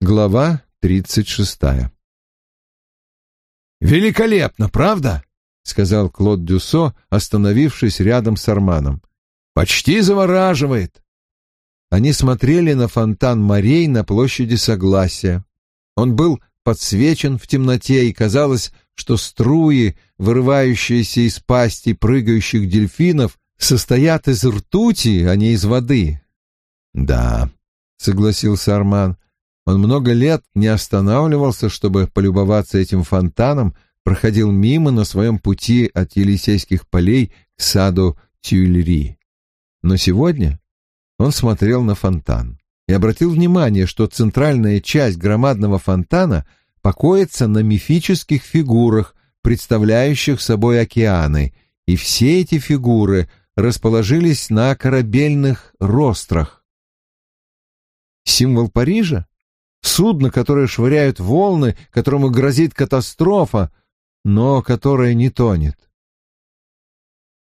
Глава тридцать шестая. «Великолепно, правда?» — сказал Клод Дюсо, остановившись рядом с Арманом. «Почти завораживает!» Они смотрели на фонтан морей на площади Согласия. Он был подсвечен в темноте, и казалось, что струи, вырывающиеся из пасти прыгающих дельфинов, состоят из ртути, а не из воды. «Да», — согласился Арман, — он много лет не останавливался, чтобы полюбоваться этим фонтаном, проходил мимо на своем пути от Елисейских полей к саду Тюильри. Но сегодня он смотрел на фонтан и обратил внимание, что центральная часть громадного фонтана покоится на мифических фигурах, представляющих собой океаны, и все эти фигуры расположились на корабельных рострах. Символ Парижа? Судно, которое швыряют волны, которому грозит катастрофа, но которое не тонет.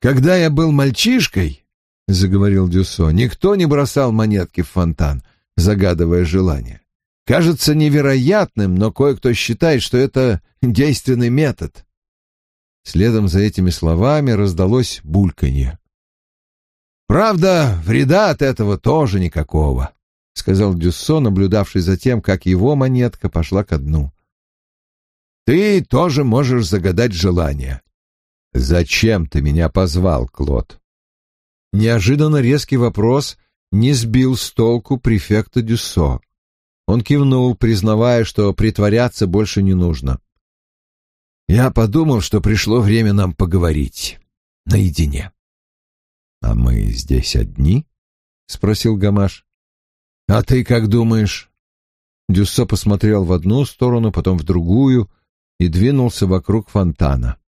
«Когда я был мальчишкой, — заговорил Дюсо, — никто не бросал монетки в фонтан, загадывая желание. Кажется невероятным, но кое-кто считает, что это действенный метод. Следом за этими словами раздалось бульканье. «Правда, вреда от этого тоже никакого», — сказал Дюссо, наблюдавший за тем, как его монетка пошла ко дну. «Ты тоже можешь загадать желание». «Зачем ты меня позвал, Клод?» Неожиданно резкий вопрос не сбил с толку префекта Дюссо. Он кивнул, признавая, что притворяться больше не нужно. «Я подумал, что пришло время нам поговорить. Наедине». «А мы здесь одни?» — спросил Гамаш. «А ты как думаешь?» Дюссо посмотрел в одну сторону, потом в другую и двинулся вокруг фонтана.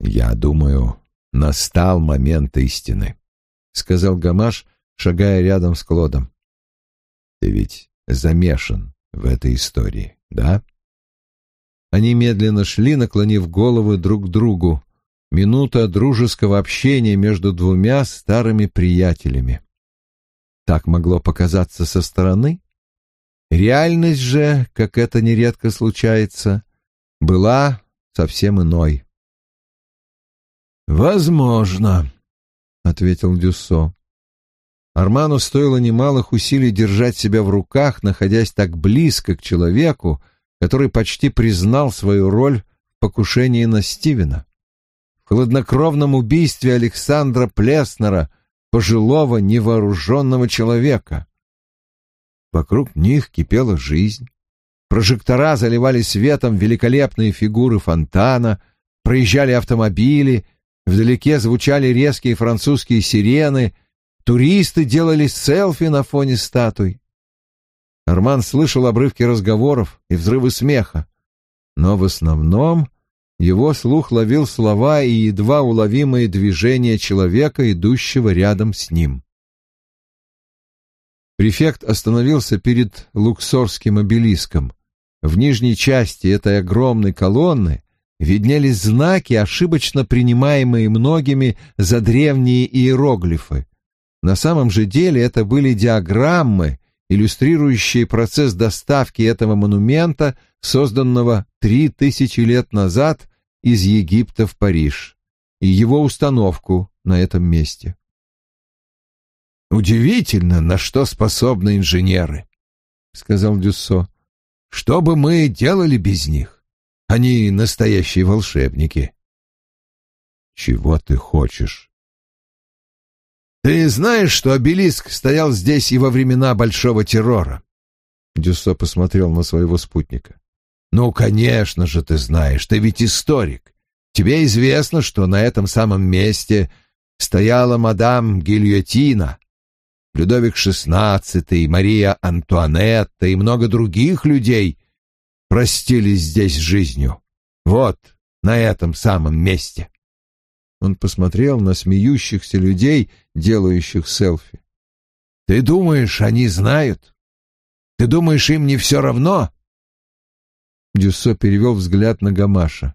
«Я думаю, настал момент истины», — сказал Гамаш, шагая рядом с Клодом. Ты ведь замешан в этой истории, да? Они медленно шли, наклонив головы друг к другу. Минута дружеского общения между двумя старыми приятелями. Так могло показаться со стороны? Реальность же, как это нередко случается, была совсем иной. «Возможно», — ответил Дюссо. Арману стоило немалых усилий держать себя в руках, находясь так близко к человеку, который почти признал свою роль в покушении на Стивена. В хладнокровном убийстве Александра Плеснера, пожилого невооруженного человека. Вокруг них кипела жизнь. Прожектора заливали светом великолепные фигуры фонтана, проезжали автомобили, вдалеке звучали резкие французские сирены — Туристы делали селфи на фоне статуй. Арман слышал обрывки разговоров и взрывы смеха, но в основном его слух ловил слова и едва уловимые движения человека, идущего рядом с ним. Префект остановился перед луксорским обелиском. В нижней части этой огромной колонны виднелись знаки, ошибочно принимаемые многими за древние иероглифы. На самом же деле это были диаграммы, иллюстрирующие процесс доставки этого монумента, созданного три тысячи лет назад из Египта в Париж, и его установку на этом месте. «Удивительно, на что способны инженеры», — сказал Дюссо. «Что бы мы делали без них? Они настоящие волшебники». «Чего ты хочешь?» Ты знаешь, что обелиск стоял здесь и во времена Большого террора? Дюссо посмотрел на своего спутника. Ну, конечно же, ты знаешь, ты ведь историк. Тебе известно, что на этом самом месте стояла мадам Гильотина, Людовик XVI, Мария Антуанетта и много других людей простились здесь жизнью. Вот, на этом самом месте. Он посмотрел на смеющихся людей, делающих селфи. «Ты думаешь, они знают? Ты думаешь, им не все равно?» Дюссо перевел взгляд на Гамаша.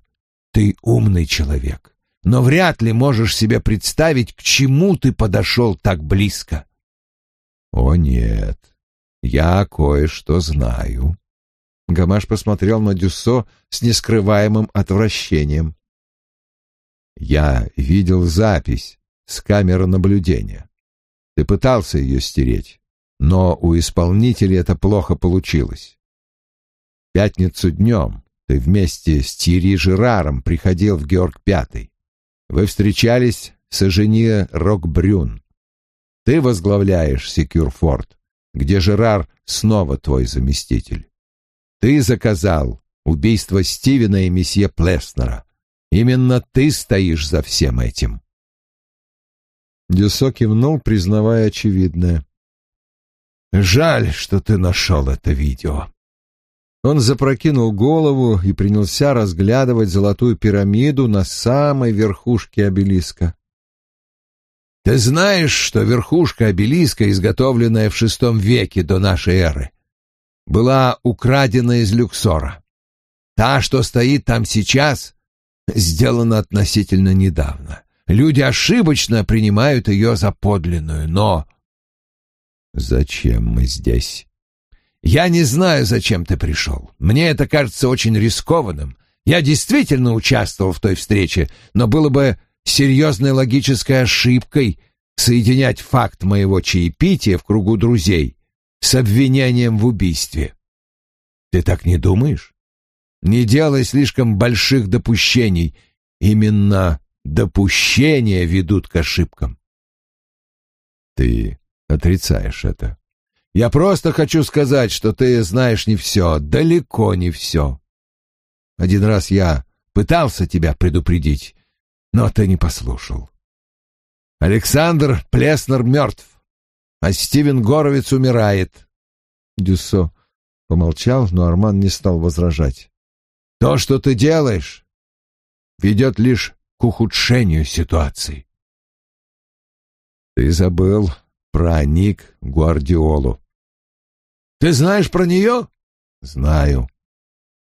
«Ты умный человек, но вряд ли можешь себе представить, к чему ты подошел так близко». «О нет, Я кое-что знаю. Гамаш посмотрел на Дюссо с нескрываемым отвращением. Я видел запись с камеры наблюдения. Ты пытался ее стереть, но у исполнителя это плохо получилось. Пятницу днем ты вместе с Тири Жераром приходил в Георг Пятый. Вы встречались с Эжение Рокбрюн. Ты возглавляешь Секюрфорд, где Жерар снова твой заместитель. Ты заказал убийство Стивена и месье Плеснера. Именно ты стоишь за всем этим. Дюсо кивнул, признавая очевидное. «Жаль, что ты нашел это видео». Он запрокинул голову и принялся разглядывать золотую пирамиду на самой верхушке обелиска. «Ты знаешь, что верхушка обелиска, изготовленная в шестом веке до нашей эры, была украдена из Люксора? Та, что стоит там сейчас, сделана относительно недавно. Люди ошибочно принимают ее за подлинную, но... Зачем мы здесь? Я не знаю, зачем ты пришел. Мне это кажется очень рискованным. Я действительно участвовал в той встрече, но было бы серьезной логической ошибкой соединять факт моего чаепития в кругу друзей с обвинением в убийстве. Ты так не думаешь? Не делай слишком больших допущений. Именно допущения ведут к ошибкам. Ты отрицаешь это. Я просто хочу сказать, что ты знаешь не все, далеко не все. Один раз я пытался тебя предупредить, но ты не послушал. Александр Плеснер мертв, а Стивен Горовец умирает. Дюссо помолчал, но Арман не стал возражать. То, что ты делаешь, ведет лишь к ухудшению ситуации. Ты забыл про Ник Гвардиолу. Ты знаешь про нее? Знаю.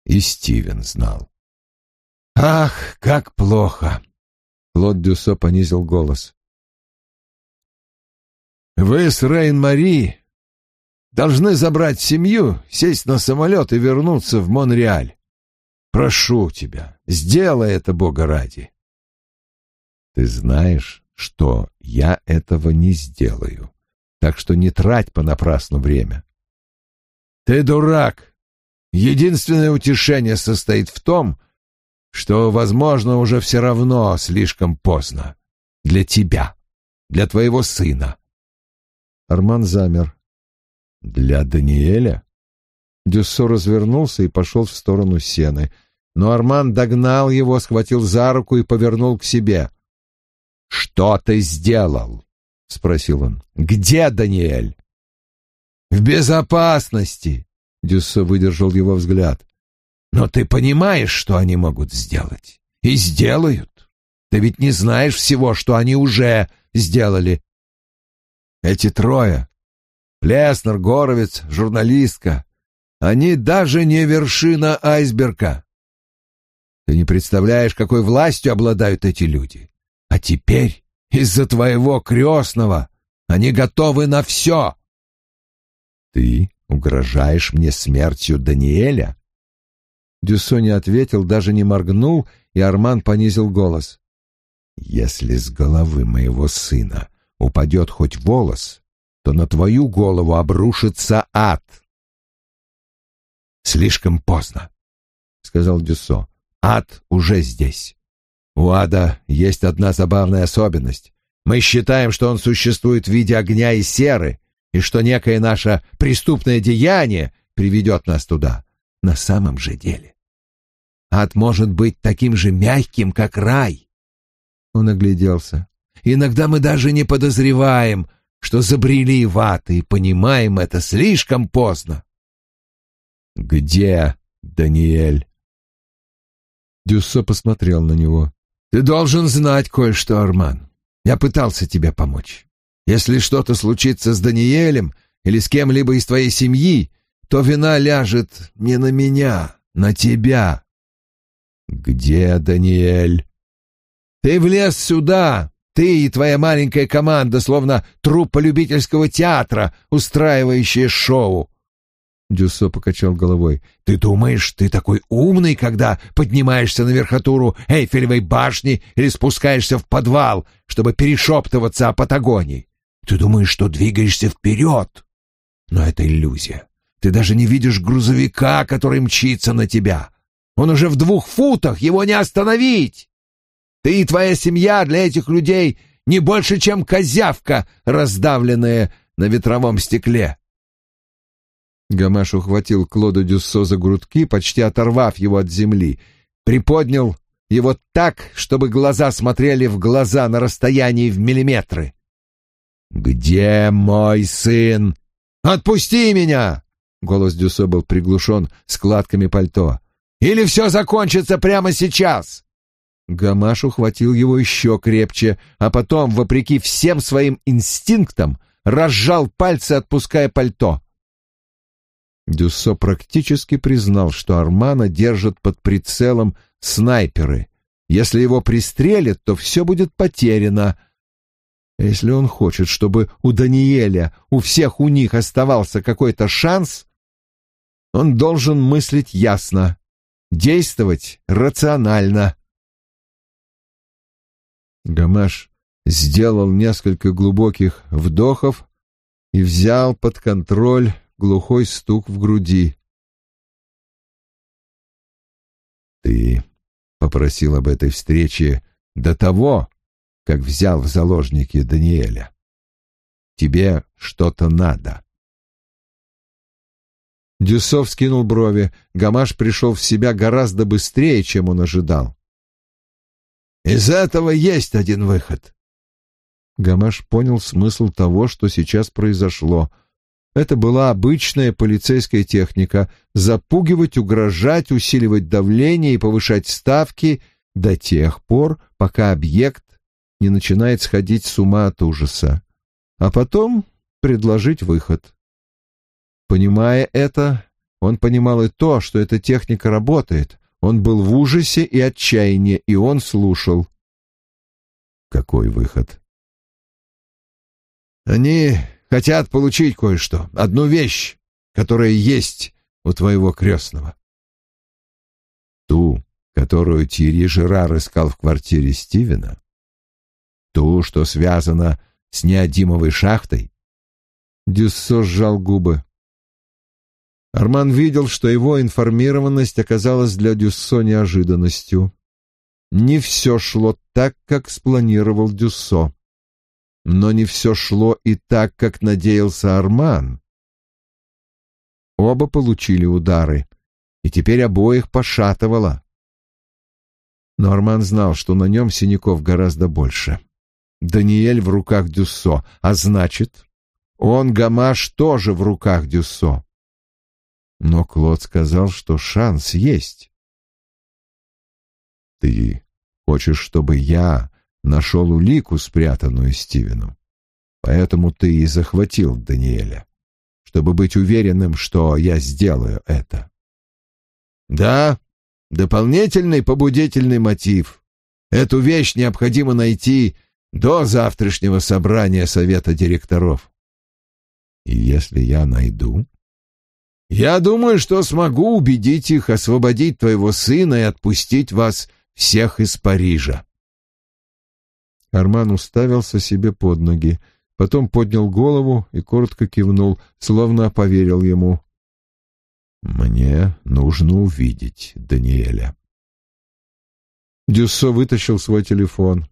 И Стивен знал. Ах, как плохо. Клод Дюсо понизил голос. Вы с Рейн-Мари должны забрать семью, сесть на самолет и вернуться в Монреаль. Прошу тебя, сделай это, Бога ради. Ты знаешь, что я этого не сделаю, так что не трать понапрасну время. Ты дурак. Единственное утешение состоит в том, что, возможно, уже все равно слишком поздно. Для тебя, для твоего сына. Арман замер. Для Даниэля? Дюссо развернулся и пошел в сторону сены, но Арман догнал его, схватил за руку и повернул к себе. «Что ты сделал?» — спросил он. «Где Даниэль?» «В безопасности!» — Дюссо выдержал его взгляд. «Но ты понимаешь, что они могут сделать? И сделают. Ты ведь не знаешь всего, что они уже сделали. Эти трое — Плеснер, Горовец, журналистка — они даже не вершина айсберга. Ты не представляешь, какой властью обладают эти люди. А теперь из-за твоего крестного они готовы на все. Ты угрожаешь мне смертью Даниэля? Дюссо не ответил, даже не моргнул, и Арман понизил голос. Если с головы моего сына упадет хоть волос, то на твою голову обрушится ад. Слишком поздно, — сказал Дюссо. Ад уже здесь. У ада есть одна забавная особенность. Мы считаем, что он существует в виде огня и серы, и что некое наше преступное деяние приведет нас туда. На самом же деле. Ад может быть таким же мягким, как рай. Он огляделся. Иногда мы даже не подозреваем, что забрели в ад, и понимаем это слишком поздно. «Где Даниэль?» Дюссо посмотрел на него. Ты должен знать кое-что, Арман. Я пытался тебе помочь. Если что-то случится с Даниэлем или с кем-либо из твоей семьи, то вина ляжет не на меня, на тебя. Где Даниэль? Ты влез сюда, ты и твоя маленькая команда, словно труппа любительского театра, устраивающая шоу. Дюссо покачал головой. «Ты думаешь, ты такой умный, когда поднимаешься на верхотуру Эйфелевой башни или спускаешься в подвал, чтобы перешептываться о Патагонии? Ты думаешь, что двигаешься вперед? Но это иллюзия. Ты даже не видишь грузовика, который мчится на тебя. Он уже в двух футах, его не остановить. Ты и твоя семья для этих людей не больше, чем козявка, раздавленная на ветровом стекле. Гамаш ухватил Клода Дюссо за грудки, почти оторвав его от земли, приподнял его так, чтобы глаза смотрели в глаза на расстоянии в миллиметры. «Где мой сын? Отпусти меня!» Голос Дюссо был приглушен складками пальто. «Или все закончится прямо сейчас!» Гамаш ухватил его еще крепче, а потом, вопреки всем своим инстинктам, разжал пальцы, отпуская пальто. Дюссо практически признал, что Армана держат под прицелом снайперы. Если его пристрелят, то все будет потеряно. Если он хочет, чтобы у Даниэля, у всех у них оставался какой-то шанс, он должен мыслить ясно, действовать рационально. Гамаш сделал несколько глубоких вдохов и взял под контроль глухой стук в груди. «Ты попросил об этой встрече до того, как взял в заложники Даниэля. Тебе что-то надо». Дюсов скинул брови. Гамаш пришел в себя гораздо быстрее, чем он ожидал. «Из этого есть один выход». Гамаш понял смысл того, что сейчас произошло — это была обычная полицейская техника — запугивать, угрожать, усиливать давление и повышать ставки до тех пор, пока объект не начинает сходить с ума от ужаса, а потом предложить выход. Понимая это, он понимал и то, что эта техника работает. Он был в ужасе и отчаянии, и он слушал. Какой выход? Они хотят получить кое-что, одну вещь, которая есть у твоего крестного. Ту, которую Тири Жерар искал в квартире Стивена? Ту, что связана с неодимовой шахтой? Дюссо сжал губы. Арман видел, что его информированность оказалась для Дюссо неожиданностью. Не все шло так, как спланировал Дюссо но не все шло и так, как надеялся Арман. Оба получили удары, и теперь обоих пошатывало. Но Арман знал, что на нем синяков гораздо больше. Даниэль в руках Дюссо, а значит, он, Гамаш, тоже в руках Дюссо. Но Клод сказал, что шанс есть. «Ты хочешь, чтобы я нашел улику, спрятанную Стивену. Поэтому ты и захватил Даниэля, чтобы быть уверенным, что я сделаю это. Да, дополнительный побудительный мотив. Эту вещь необходимо найти до завтрашнего собрания совета директоров. И если я найду? Я думаю, что смогу убедить их освободить твоего сына и отпустить вас всех из Парижа. Арман уставился себе под ноги, потом поднял голову и коротко кивнул, словно поверил ему. «Мне нужно увидеть Даниэля». Дюссо вытащил свой телефон.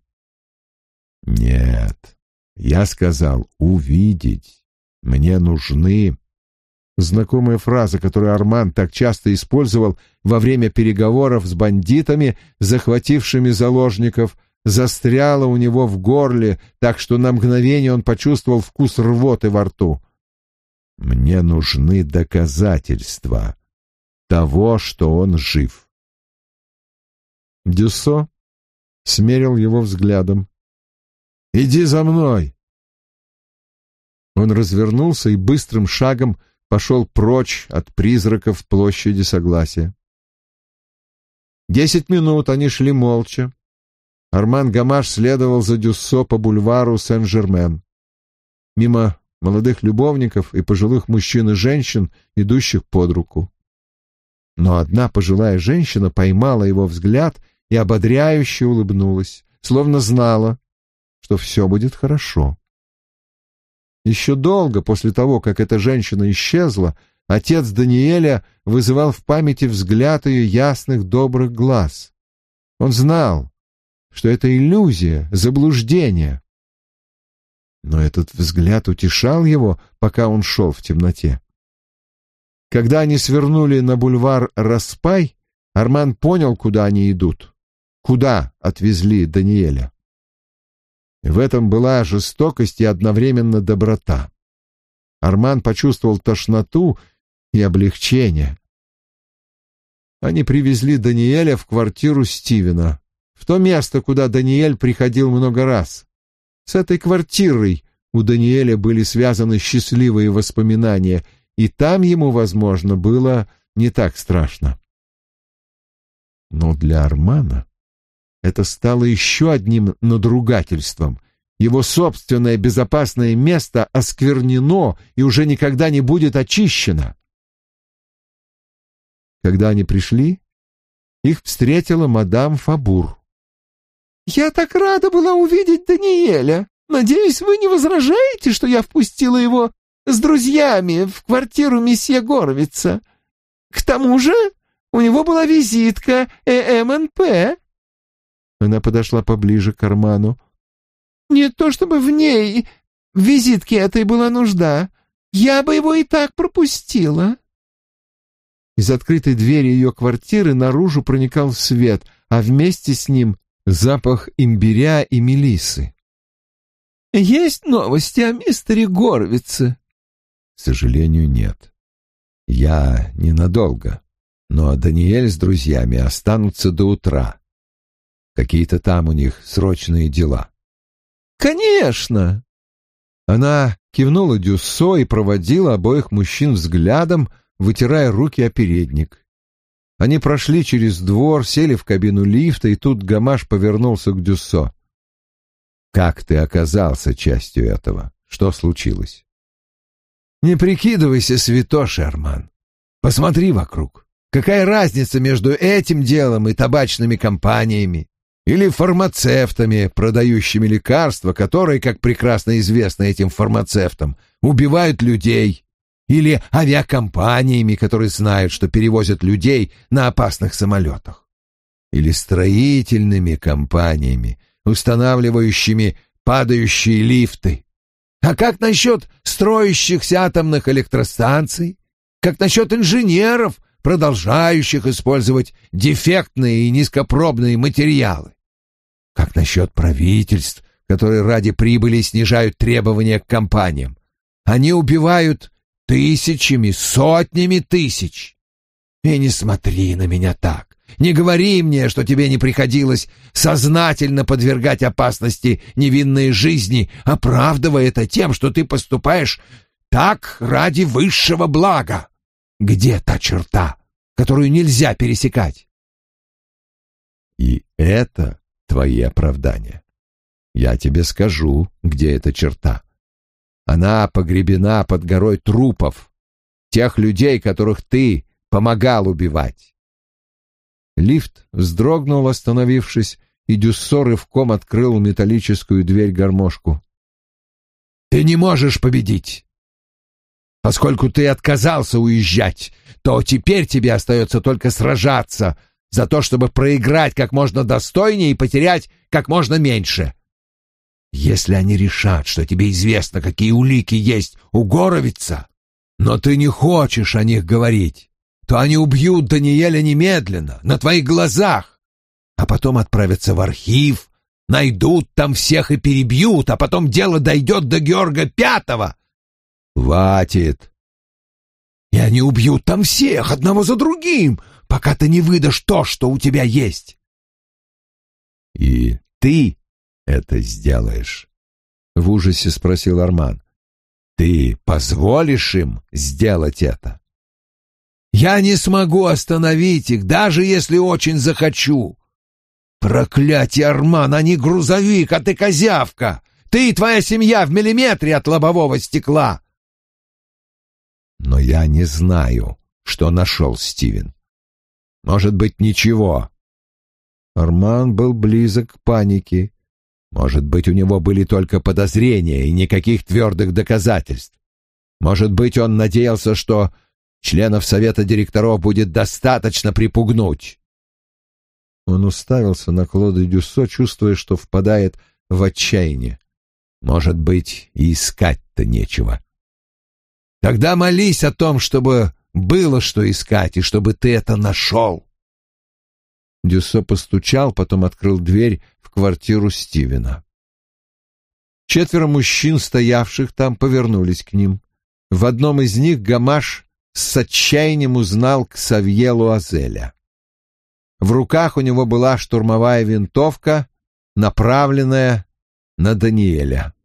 «Нет, я сказал увидеть. Мне нужны...» Знакомая фраза, которую Арман так часто использовал во время переговоров с бандитами, захватившими заложников, застряла у него в горле, так что на мгновение он почувствовал вкус рвоты во рту. «Мне нужны доказательства того, что он жив». Дюссо смерил его взглядом. «Иди за мной!» Он развернулся и быстрым шагом пошел прочь от призраков площади Согласия. Десять минут они шли молча, Арман Гамаш следовал за Дюссо по бульвару Сен-Жермен. Мимо молодых любовников и пожилых мужчин и женщин, идущих под руку. Но одна пожилая женщина поймала его взгляд и ободряюще улыбнулась, словно знала, что все будет хорошо. Еще долго после того, как эта женщина исчезла, отец Даниэля вызывал в памяти взгляд ее ясных добрых глаз. Он знал, что это иллюзия, заблуждение. Но этот взгляд утешал его, пока он шел в темноте. Когда они свернули на бульвар Распай, Арман понял, куда они идут, куда отвезли Даниэля. В этом была жестокость и одновременно доброта. Арман почувствовал тошноту и облегчение. Они привезли Даниэля в квартиру Стивена, в то место, куда Даниэль приходил много раз. С этой квартирой у Даниэля были связаны счастливые воспоминания, и там ему, возможно, было не так страшно. Но для Армана это стало еще одним надругательством. Его собственное безопасное место осквернено и уже никогда не будет очищено. Когда они пришли, их встретила мадам Фабур. «Я так рада была увидеть Даниэля. Надеюсь, вы не возражаете, что я впустила его с друзьями в квартиру месье Горовица. К тому же у него была визитка ЭМНП». Она подошла поближе к карману. «Не то чтобы в ней в визитке этой была нужда. Я бы его и так пропустила». Из открытой двери ее квартиры наружу проникал свет, а вместе с ним запах имбиря и мелисы. «Есть новости о мистере Горвице?» «К сожалению, нет. Я ненадолго, но Даниэль с друзьями останутся до утра. Какие-то там у них срочные дела». «Конечно!» Она кивнула Дюссо и проводила обоих мужчин взглядом, вытирая руки о передник. Они прошли через двор, сели в кабину лифта, и тут Гамаш повернулся к Дюссо. «Как ты оказался частью этого? Что случилось?» «Не прикидывайся святош, Арман. Посмотри вокруг. Какая разница между этим делом и табачными компаниями? Или фармацевтами, продающими лекарства, которые, как прекрасно известно этим фармацевтам, убивают людей?» Или авиакомпаниями, которые знают, что перевозят людей на опасных самолетах, или строительными компаниями, устанавливающими падающие лифты. А как насчет строящихся атомных электростанций? Как насчет инженеров, продолжающих использовать дефектные и низкопробные материалы? Как насчет правительств, которые ради прибыли снижают требования к компаниям? Они убивают Тысячами, сотнями тысяч. И не смотри на меня так. Не говори мне, что тебе не приходилось сознательно подвергать опасности невинные жизни, оправдывая это тем, что ты поступаешь так ради высшего блага. Где та черта, которую нельзя пересекать? И это твои оправдания. Я тебе скажу, где эта черта. Она погребена под горой трупов, тех людей, которых ты помогал убивать. Лифт вздрогнул, остановившись, и Дюссо рывком открыл металлическую дверь-гармошку. «Ты не можешь победить! Поскольку ты отказался уезжать, то теперь тебе остается только сражаться за то, чтобы проиграть как можно достойнее и потерять как можно меньше. Если они решат, что тебе известно, какие улики есть у Горовица, но ты не хочешь о них говорить, то они убьют Даниэля немедленно, на твоих глазах, а потом отправятся в архив, найдут там всех и перебьют, а потом дело дойдет до Георга Пятого. Хватит. И они убьют там всех, одного за другим, пока ты не выдашь то, что у тебя есть. И ты это сделаешь?» — в ужасе спросил Арман. «Ты позволишь им сделать это?» «Я не смогу остановить их, даже если очень захочу!» «Проклятие, Арман, они грузовик, а ты козявка! Ты и твоя семья в миллиметре от лобового стекла. Но я не знаю, что нашел Стивен. Может быть, ничего. Арман был близок к панике. Может быть, у него были только подозрения и никаких твердых доказательств. Может быть, он надеялся, что членов совета директоров будет достаточно припугнуть. Он уставился на Клода Дюссо, чувствуя, что впадает в отчаяние. Может быть, и искать-то нечего. Тогда молись о том, чтобы было что искать, и чтобы ты это нашел. Дюссо постучал, потом открыл дверь в квартиру Стивена. Четверо мужчин, стоявших там, повернулись к ним. В одном из них Гамаш с отчаянием узнал Ксавье Луазеля. В руках у него была штурмовая винтовка, направленная на Даниэля.